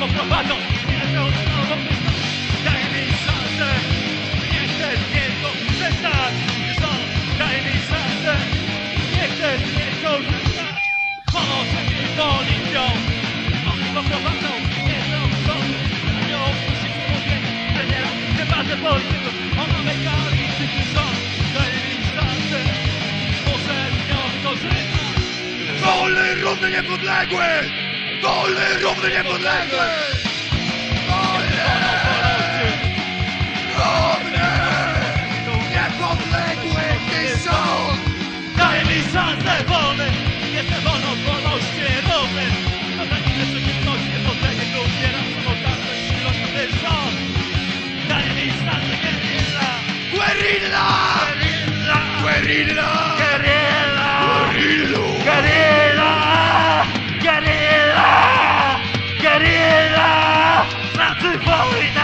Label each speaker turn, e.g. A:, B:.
A: poprowadzą Wiedzą znowu Daj mi szansę. Nie chcę niego przestać Rząd, daj mi szansę. Nie chcę niego przestać Pomoże mi policją Oni poprowadzą Wiedzą znowu Anioł musi mówię Trenera Debatę polskiego Ona megali Ty rząd? Daj mi szansę. Muszę z nią korzystać
B: Wolny, równy, niepodległy! Wolny, równy, niepodległy! Wolny, równy, niepodległy ty!
A: Daj mi szansę wolny Jestem wolną wolności równy Na granicy przeciwności niepodległej Umieram samotność rząd Daj mi szansę Guerilla
B: Guerilla!
A: Guerilla
B: Guerilla! Super